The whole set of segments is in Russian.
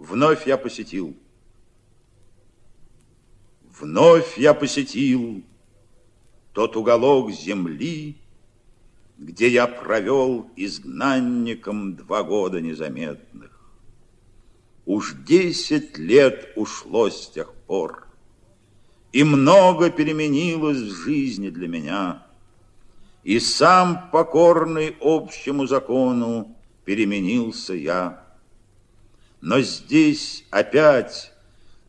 вновь я посетил. Вновь я посетил тот уголок земли, где я провел изгнанником два года незаметных. Уж десять лет ушло с тех пор, и много переменилось в жизни для меня, и сам покорный общему закону переменился я. Но здесь опять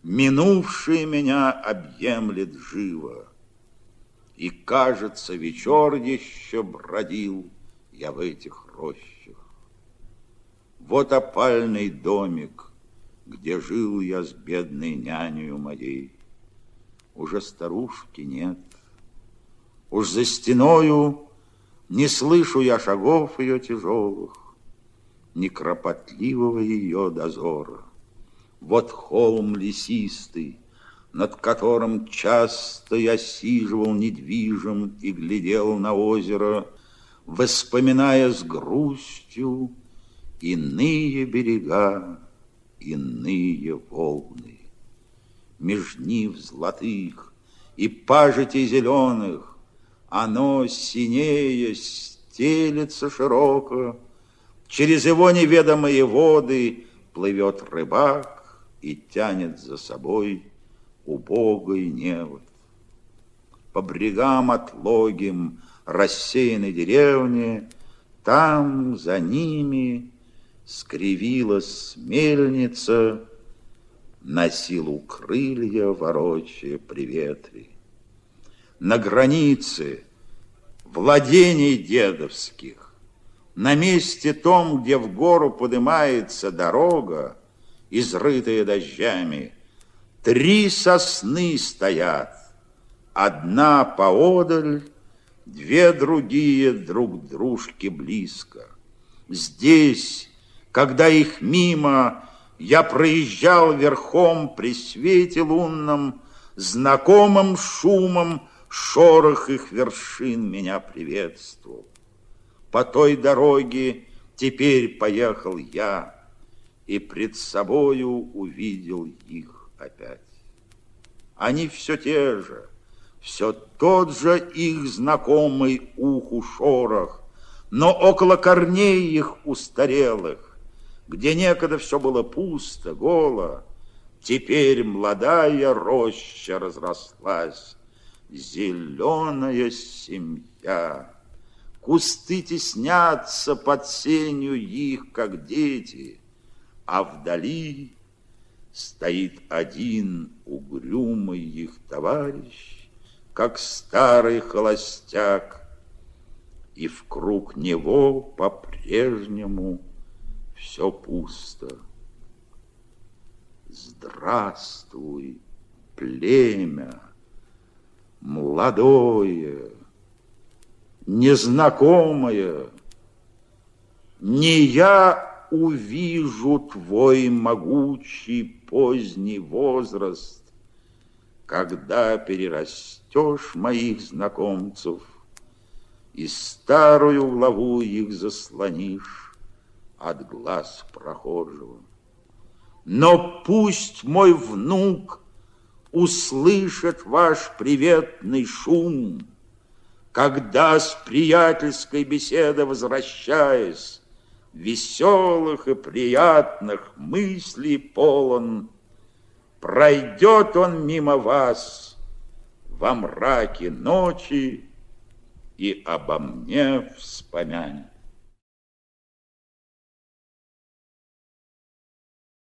минувшее меня объемлет живо, и, кажется, вечер еще бродил я в этих рощах. Вот опальный домик, где жил я с бедной нянею моей. Уже старушки нет. Уж за стеною не слышу я шагов ее тяжелых, ни кропотливого ее дозора. Вот холм лесистый, над которым часто я сиживал недвижим и глядел на озеро, воспоминая с грустью иные берега, иные волны. Меж нив золотых и пажитей зеленых оно синее стелется широко, Через его неведомые воды плывет рыбак и тянет за собой убогой невод. По брегам отлогим рассеянной деревни, там за ними скривилась мельница, на силу крылья ворочая приветри. На границе владений дедовских на месте том, где в гору поднимается дорога, изрытая дождями, три сосны стоят, одна поодаль, две другие друг дружке близко. Здесь, когда их мимо, я проезжал верхом при свете лунном, знакомым шумом шорох их вершин меня приветствовал. По той дороге теперь поехал я, и пред собою увидел их опять. Они все те же, все тот же их знакомый уху шорох, но около корней их устарелых, где некогда все было пусто, голо, теперь молодая роща разрослась, зеленая семья. Кусты теснятся под сенью их, как дети, а вдали стоит один угрюмый их товарищ, как старый холостяк, и в круг него по-прежнему все пусто. Здравствуй, племя, молодое, незнакомое, не я увижу твой могучий поздний возраст, когда перерастешь моих знакомцев и старую главу их заслонишь от глаз прохожего. Но пусть мой внук услышит ваш приветный шум, когда с приятельской беседы возвращаясь, веселых и приятных мыслей полон, пройдет он мимо вас во мраке ночи и обо мне вспомянет.